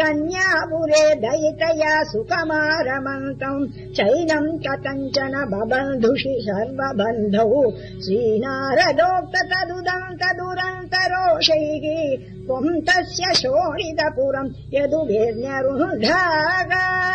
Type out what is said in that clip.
कन्यापुरे दयितया सुकमारमन्तम् चैनम् कथञ्चन बबन्धुषि सर्वबन्धौ। श्रीनारदोक्त तदुदम् तदुरन्तरोषैः। त्वम् तस्य शोणितपुरम् पुरम्